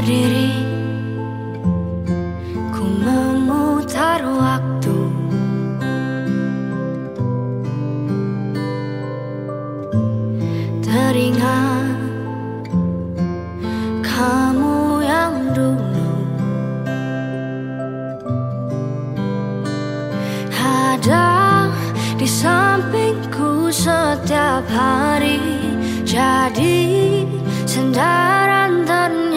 diri. Ku memutar waktu. Teringat Kamu yang dulu. Ada di sampingku setiap hari. Jadi sendaran dan